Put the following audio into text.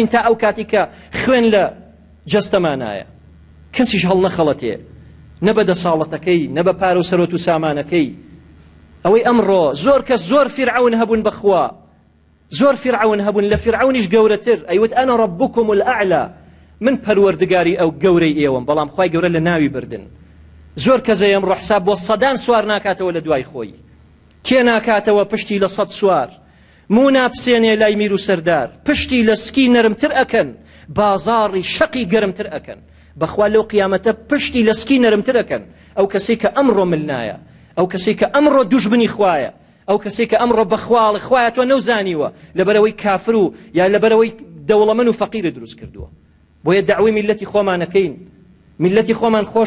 ئین تا ئەو کاتی کە خوێن لە جەستەمانایە کەسیش هەڵنەخەڵەتێ نە بە دەساڵەتەکەی نە بە پارە و سەرۆت و سامانەکەی ئەوەی ئەمڕۆ زۆر کەس زۆر فیرعون هەبوون بەخوا زۆر فیرعون هەبوون لە فیرعونیش گەورەتر ئەیوت ئەنە ڕبکم الأعلى من پەروەردگاری ئەو گەورەی ئێوەم بەڵام خی گەورە لە ناوی بردن زۆر کەزەیەم ڕحساب بۆ سەدان سوار ناکاتەوە لە دوای خۆی کێ ناکاتەوە پشتی لە سەد سوار مونا بسێنێ لای میر و سەردار پشتی لە سکی نەرمتر ئەکەن بازاڕی شەقی گەرمتر ئەکەن بەخوا لەو قیامەتە پشتی لە سکی نەرمتر ئەکەن ئەو کەسی کە ئەمڕۆ ملنایە ئەو کەسی کە ئەمڕۆ دوژمنی خوایە ئەو کەسی کە ئەمڕۆ بەخواڵ خوایە تۆ نەوزانیوە لەبەرەوەی کافر و یا لەبەرەوەی دەوڵەمن و فەقیرە دروست کردووە بۆیە داوای میلەتی خۆمانەکەین میلەتی خۆمان خۆش